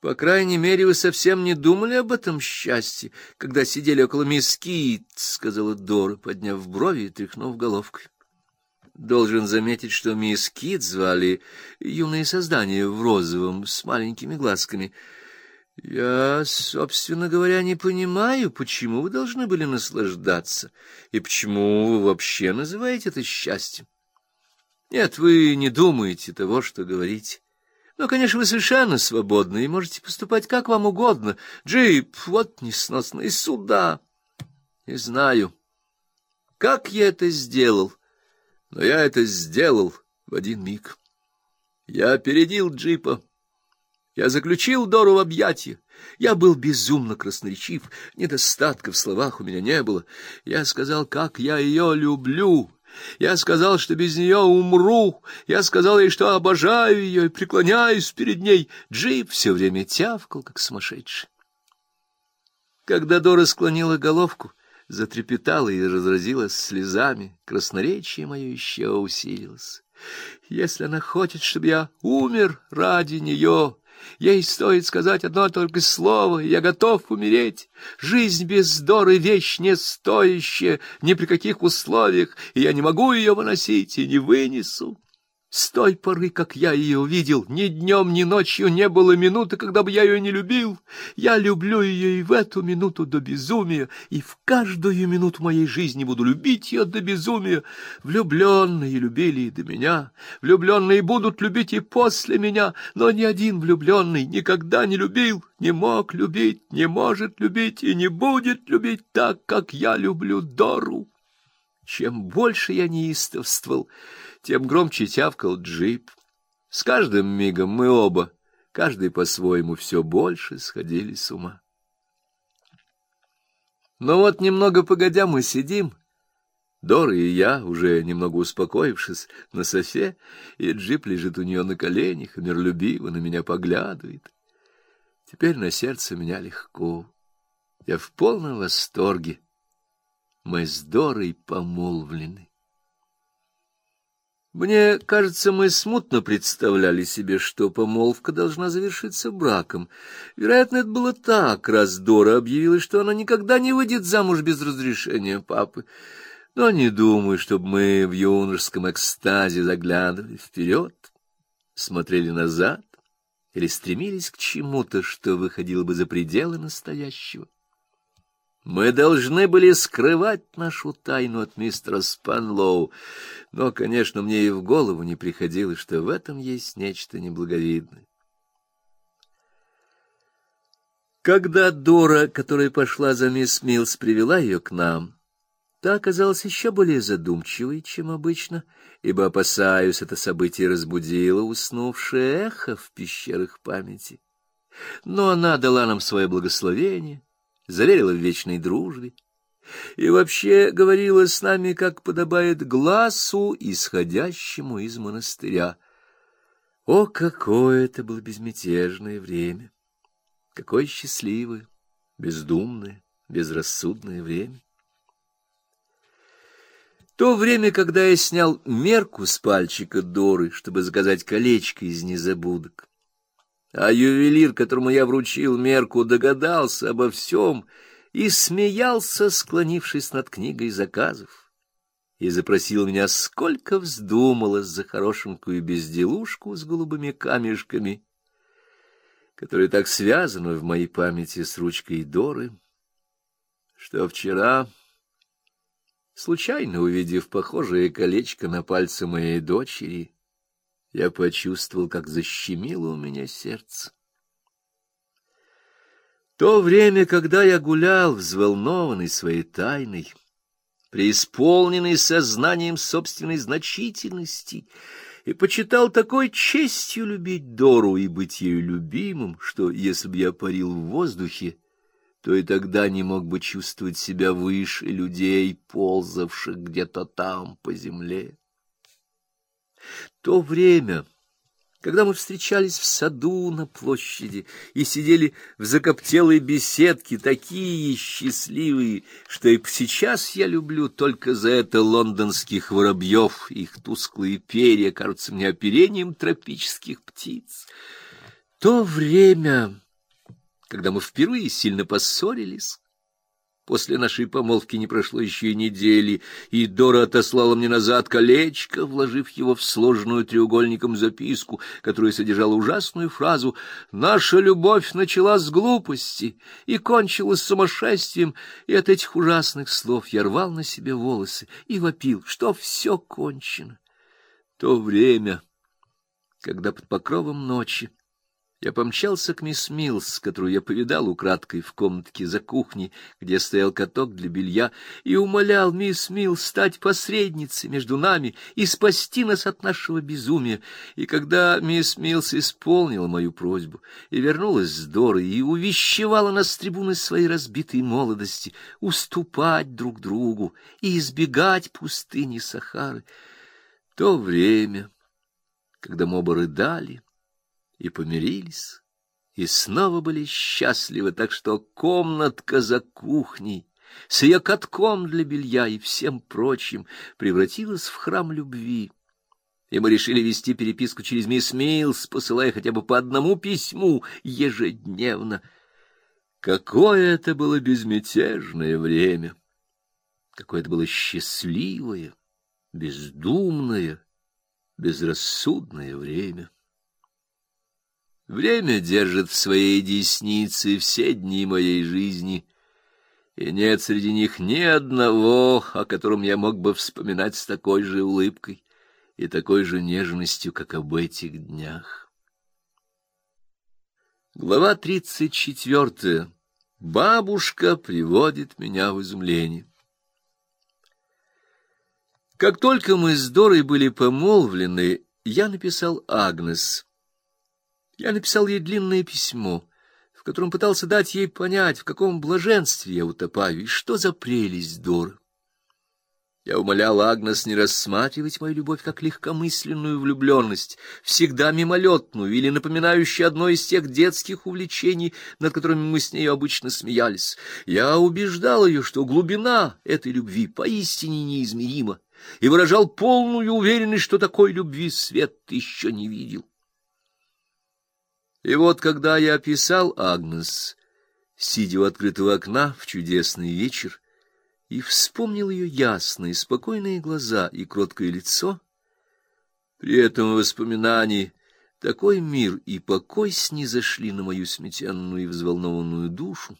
По крайней мере, вы совсем не думали об этом счастье, когда сидели около миски, — сказала Дора, подняв брови и тряхнув головкой. Должен заметить, что мисс Кит звали юные создания в розовом с маленькими глазками. Я, собственно говоря, не понимаю, почему вы должны были наслаждаться и почему вы вообще называете это счастьем. Нет, вы не думаете того, что говорите. Но, конечно, вы совершенно свободны и можете поступать как вам угодно. Джип, вот несносные суда. Не знаю, как я это сделал, но я это сделал в один миг. Я опередил джипа. Я заключил Дору в объятия. Я был безумно красноречив, недостатка в словах у меня не было. Я сказал, как я ее люблю, я сказал, что без нее умру. Я сказал ей, что обожаю ее и преклоняюсь перед ней. Джип все время тявкал, как сумасшедший. Когда Дора склонила головку, затрепетала и разразилась слезами, красноречие мое еще усилилось. Если она хочет, чтобы я умер ради нее, Ей стоит сказать одно только слово, я готов умереть. Жизнь без Доры — вещь не стоящая ни при каких условиях, и я не могу ее выносить и не вынесу. С той поры, как я ее увидел, ни днем, ни ночью не было минуты, когда бы я ее не любил. Я люблю ее и в эту минуту до безумия, и в каждую минуту моей жизни буду любить ее до безумия. Влюбленные любили и до меня, влюбленные будут любить и после меня, но ни один влюбленный никогда не любил, не мог любить, не может любить и не будет любить так, как я люблю Дору. Чем больше я неистовствовал, тем громче тявкал джип. С каждым мигом мы оба, каждый по-своему, все больше сходили с ума. Но вот немного погодя мы сидим, Дора и я, уже немного успокоившись, на софе, и джип лежит у нее на коленях и миролюбиво на меня поглядывает. Теперь на сердце меня легко. Я в полном восторге. Мы с Дорой помолвлены. Мне кажется, мы смутно представляли себе, что помолвка должна завершиться браком. Вероятно, это было так, раз Дора объявила, что она никогда не выйдет замуж без разрешения папы. Но не думаю, чтобы мы в юношеском экстазе заглядывали вперед, смотрели назад или стремились к чему-то, что выходило бы за пределы настоящего. Мы должны были скрывать нашу тайну от мистера Спанлоу, но, конечно, мне и в голову не приходило, что в этом есть нечто неблаговидное. Когда Дора, которая пошла за мисс Милс, привела ее к нам, та оказалась еще более задумчивой, чем обычно, ибо, опасаюсь, это событие разбудило уснувшее эхо в пещерах памяти. Но она дала нам свое благословение — заверила в вечной дружбе и вообще говорила с нами, как подобает глазу, исходящему из монастыря. О, какое это было безмятежное время! Какое счастливое, бездумное, безрассудное время! То время, когда я снял мерку с пальчика Доры, чтобы заказать колечко из незабудок, а ювелир, которому я вручил мерку, догадался обо всем и смеялся, склонившись над книгой заказов, и запросил меня, сколько вздумалось за хорошенькую безделушку с голубыми камешками, которая так связана в моей памяти с ручкой Доры, что вчера, случайно увидев похожее колечко на пальце моей дочери, я почувствовал, как защемило у меня сердце. То время, когда я гулял, взволнованный своей тайной, преисполненный сознанием собственной значительности, и почитал такой честью любить Дору и быть ею любимым, что, если бы я парил в воздухе, то и тогда не мог бы чувствовать себя выше людей, ползавших где-то там по земле. То время, когда мы встречались в саду на площади и сидели в закоптелой беседке, такие счастливые, что и сейчас я люблю только за это лондонских воробьев, их тусклые перья кажутся мне оперением тропических птиц. То время когда мы впервые сильно поссорились. После нашей помолвки не прошло еще и недели, и Дора отослала мне назад колечко, вложив его в сложенную треугольником записку, которая содержала ужасную фразу «Наша любовь началась с глупости и кончилась сумасшествием», и от этих ужасных слов я рвал на себе волосы и вопил, что все кончено. То время, когда под покровом ночи я помчался к мисс Милс, которую я повидал украдкой в комнатке за кухней, где стоял каток для белья, и умолял мисс Милс стать посредницей между нами и спасти нас от нашего безумия. И когда мисс Милс исполнила мою просьбу и вернулась с Дорой и увещевала нас с трибуны своей разбитой молодости уступать друг другу и избегать пустыни Сахары, то время, когда мы оба рыдали, и помирились, и снова были счастливы, так что комнатка за кухней с ее катком для белья и всем прочим превратилась в храм любви. И мы решили вести переписку через мисс Милс, посылая хотя бы по одному письму ежедневно. Какое это было безмятежное время! Какое это было счастливое, бездумное, безрассудное время! Время держит в своей деснице все дни моей жизни, и нет среди них ни одного, о котором я мог бы вспоминать с такой же улыбкой и такой же нежностью, как об этих днях. Глава тридцать четвертая. Бабушка приводит меня в изумление. Как только мы с Дорой были помолвлены, я написал Агнес — я написал ей длинное письмо, в котором пытался дать ей понять, в каком блаженстве я утопаю и что за прелесть Доры. Я умолял Агнес не рассматривать мою любовь как легкомысленную влюбленность, всегда мимолетную или напоминающую одно из тех детских увлечений, над которыми мы с ней обычно смеялись. Я убеждал ее, что глубина этой любви поистине неизмерима, и выражал полную уверенность, что такой любви свет еще не видел. И вот, когда я описал Агнес, сидя у открытого окна в чудесный вечер, и вспомнил ее ясные, спокойные глаза и кроткое лицо, при этом воспоминании такой мир и покой снизошли на мою сметенную и взволнованную душу.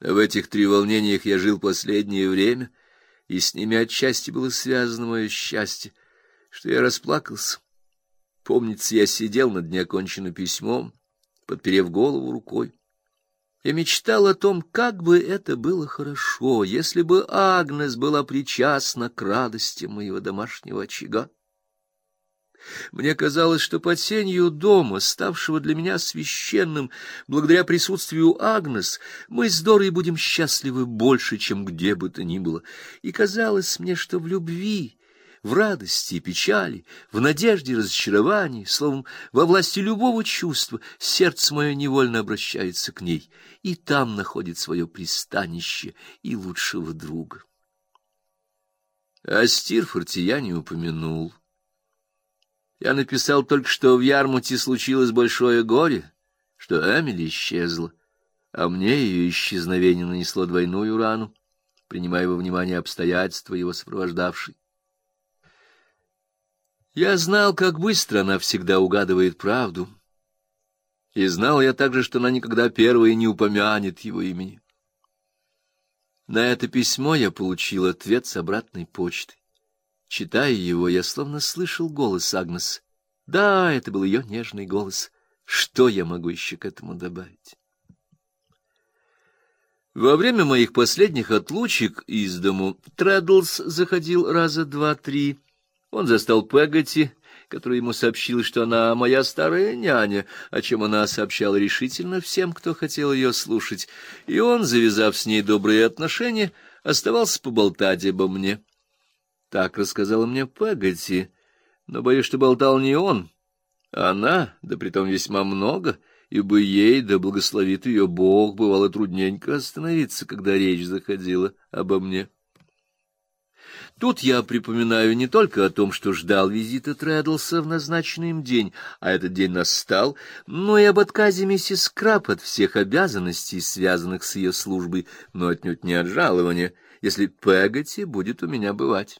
В этих три волнениях я жил последнее время, и с ними отчасти было связано мое счастье, что я расплакался. Помнится, я сидел над неоконченным письмом, подперев голову рукой, и мечтал о том, как бы это было хорошо, если бы Агнес была причастна к радости моего домашнего очага. Мне казалось, что под сенью дома, ставшего для меня священным, благодаря присутствию Агнес, мы с Дорой будем счастливы больше, чем где бы то ни было. И казалось мне, что в любви в радости и печали, в надежде и разочаровании, словом, во власти любого чувства, сердце мое невольно обращается к ней, и там находит свое пристанище и лучшего друга. О Стирфорте я не упомянул. Я написал только, что в Ярмуте случилось большое горе, что Эмили исчезла, а мне ее исчезновение нанесло двойную рану, принимая во внимание обстоятельства его сопровождавшей. Я знал, как быстро она всегда угадывает правду. И знал я также, что она никогда первой не упомянет его имени. На это письмо я получил ответ с обратной почты. Читая его, я словно слышал голос Агнес. Да, это был ее нежный голос. Что я могу еще к этому добавить? Во время моих последних отлучек из дому Трэддлс заходил раза два-три, он застал Пегати, который ему сообщил, что она моя старая няня, о чем она сообщала решительно всем, кто хотел ее слушать, и он, завязав с ней добрые отношения, оставался поболтать обо мне. Так рассказала мне Пегати, но боюсь, что болтал не он, а она, да притом весьма много, ибо ей, да благословит ее Бог, бывало трудненько остановиться, когда речь заходила обо мне. Тут я припоминаю не только о том, что ждал визита Трэддлса в назначенный им день, а этот день настал, но и об отказе миссис Краб от всех обязанностей, связанных с ее службой, но отнюдь не от жалования, если Пегати будет у меня бывать.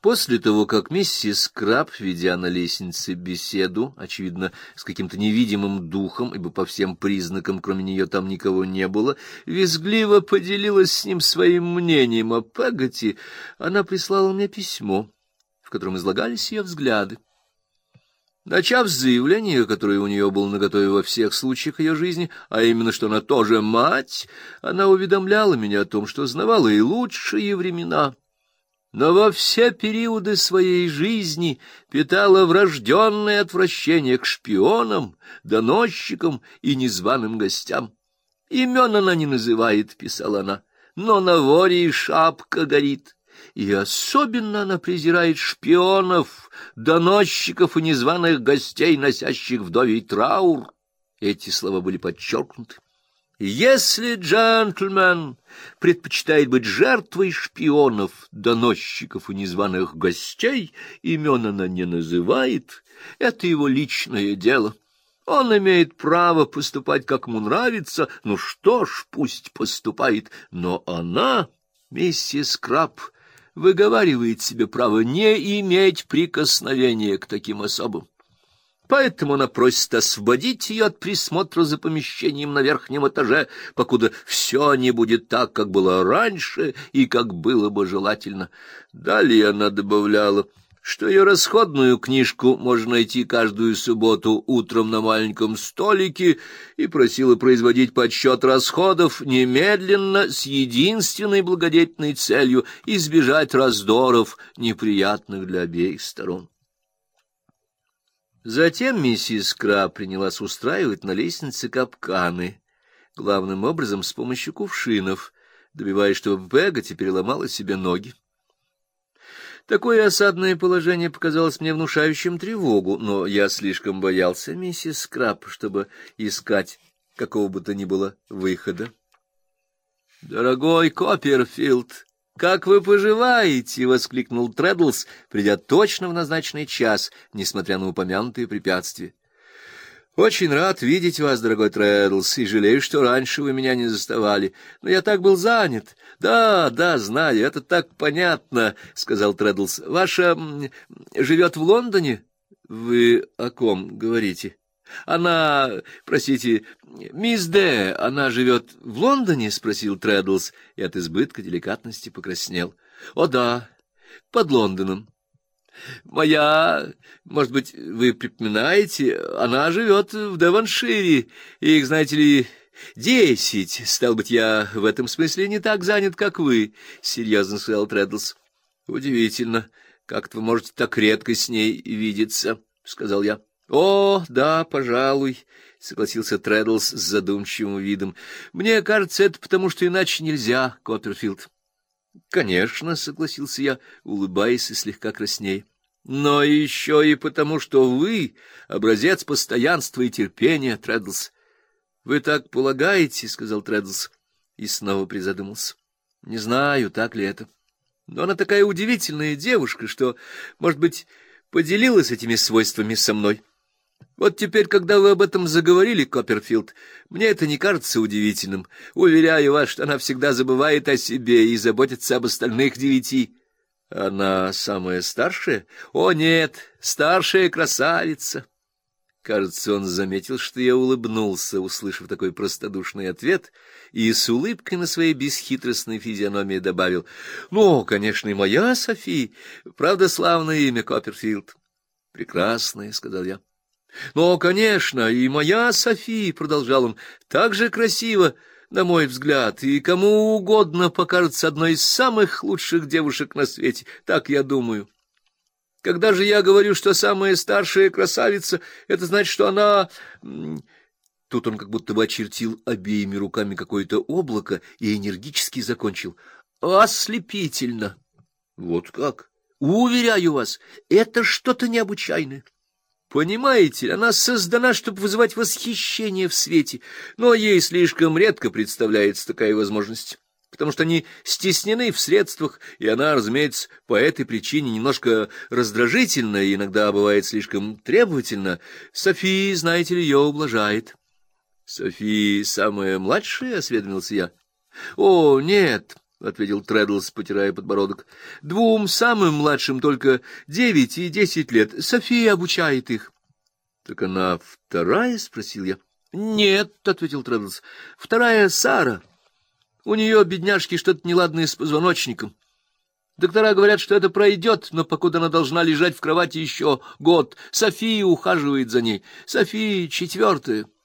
После того, как миссис Краб, ведя на лестнице беседу, очевидно, с каким-то невидимым духом, ибо по всем признакам, кроме нее, там никого не было, визгливо поделилась с ним своим мнением о Пегати, она прислала мне письмо, в котором излагались ее взгляды. Начав с заявления, которое у нее было наготове во всех случаях ее жизни, а именно, что она тоже мать, она уведомляла меня о том, что знавала и лучшие времена — но во все периоды своей жизни питала врожденное отвращение к шпионам, доносчикам и незваным гостям. Имен она не называет, — писала она, — но на воре и шапка горит. И особенно она презирает шпионов, доносчиков и незваных гостей, носящих вдовий траур. Эти слова были подчеркнуты. Если джентльмен предпочитает быть жертвой шпионов, доносчиков и незваных гостей, имен она не называет, это его личное дело. Он имеет право поступать, как ему нравится, ну что ж, пусть поступает, но она, миссис Краб, выговаривает себе право не иметь прикосновения к таким особам. Поэтому она просит освободить ее от присмотра за помещением на верхнем этаже, покуда все не будет так, как было раньше и как было бы желательно. Далее она добавляла, что ее расходную книжку можно найти каждую субботу утром на маленьком столике, и просила производить подсчет расходов немедленно с единственной благодетельной целью избежать раздоров, неприятных для обеих сторон. Затем миссис Кра принялась устраивать на лестнице капканы, главным образом с помощью кувшинов, добиваясь, чтобы Пегати переломала себе ноги. Такое осадное положение показалось мне внушающим тревогу, но я слишком боялся миссис Краб, чтобы искать какого бы то ни было выхода. «Дорогой Копперфилд!» «Как вы поживаете?» — воскликнул Треддлс, придя точно в назначенный час, несмотря на упомянутые препятствия. «Очень рад видеть вас, дорогой Треддлс, и жалею, что раньше вы меня не заставали. Но я так был занят. Да, да, знаю, это так понятно», — сказал Треддлс. «Ваша живет в Лондоне?» «Вы о ком говорите?» Она, простите, мисс Д, она живет в Лондоне? — спросил Трэддлс и от избытка деликатности покраснел. — О, да, под Лондоном. Моя, может быть, вы припоминаете, она живет в Деваншире, и их, знаете ли, десять. Стал быть, я в этом смысле не так занят, как вы, — серьезно сказал Трэддлс. — Удивительно, как вы можете так редко с ней видеться, — сказал я. О, да, пожалуй, согласился Трэддлс с задумчивым видом. Мне кажется, это потому, что иначе нельзя, Копперфилд. Конечно, согласился я, улыбаясь и слегка краснея. Но еще и потому, что вы образец постоянства и терпения, Трэддлс. Вы так полагаете, сказал Трэддлс и снова призадумался. Не знаю, так ли это. Но она такая удивительная девушка, что, может быть, поделилась этими свойствами со мной. Вот теперь, когда вы об этом заговорили, Копперфилд, мне это не кажется удивительным. Уверяю вас, что она всегда забывает о себе и заботится об остальных девяти. Она самая старшая? О, нет, старшая красавица. Кажется, он заметил, что я улыбнулся, услышав такой простодушный ответ, и с улыбкой на своей бесхитростной физиономии добавил, «Ну, конечно, и моя Софи, правда, славное имя Копперфилд». «Прекрасное», — сказал я. Но, конечно, и моя София, — продолжал он, — так же красиво, на мой взгляд, и кому угодно покажется одной из самых лучших девушек на свете, так я думаю. Когда же я говорю, что самая старшая красавица, это значит, что она... Тут он как будто бы очертил обеими руками какое-то облако и энергически закончил. Ослепительно! Вот как! Уверяю вас, это что-то необычайное. Понимаете, она создана, чтобы вызывать восхищение в свете, но ей слишком редко представляется такая возможность. Потому что они стеснены в средствах, и она, разумеется, по этой причине немножко раздражительна и иногда бывает слишком требовательна. София, знаете ли, ее ублажает. — София самая младшая? — осведомился я. — О, нет, — ответил Трэддлс, потирая подбородок. — Двум самым младшим только девять и десять лет. София обучает их. — Так она вторая? — спросил я. — Нет, — ответил Трэддлс. — Вторая Сара. У нее, бедняжки, что-то неладное с позвоночником. Доктора говорят, что это пройдет, но покуда она должна лежать в кровати еще год. София ухаживает за ней. София четвертая. —